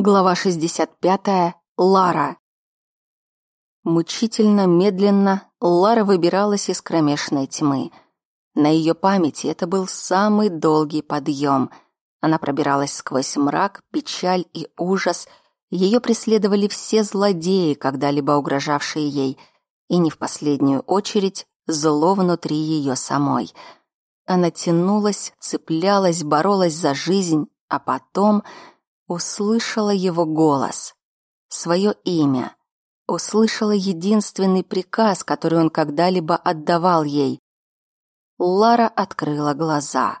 Глава 65. Лара. Мучительно, медленно Лара выбиралась из кромешной тьмы. На ее памяти это был самый долгий подъем. Она пробиралась сквозь мрак, печаль и ужас. Ее преследовали все злодеи, когда-либо угрожавшие ей, и не в последнюю очередь зло внутри ее самой. Она тянулась, цеплялась, боролась за жизнь, а потом услышала его голос, свое имя, услышала единственный приказ, который он когда-либо отдавал ей. Лара открыла глаза.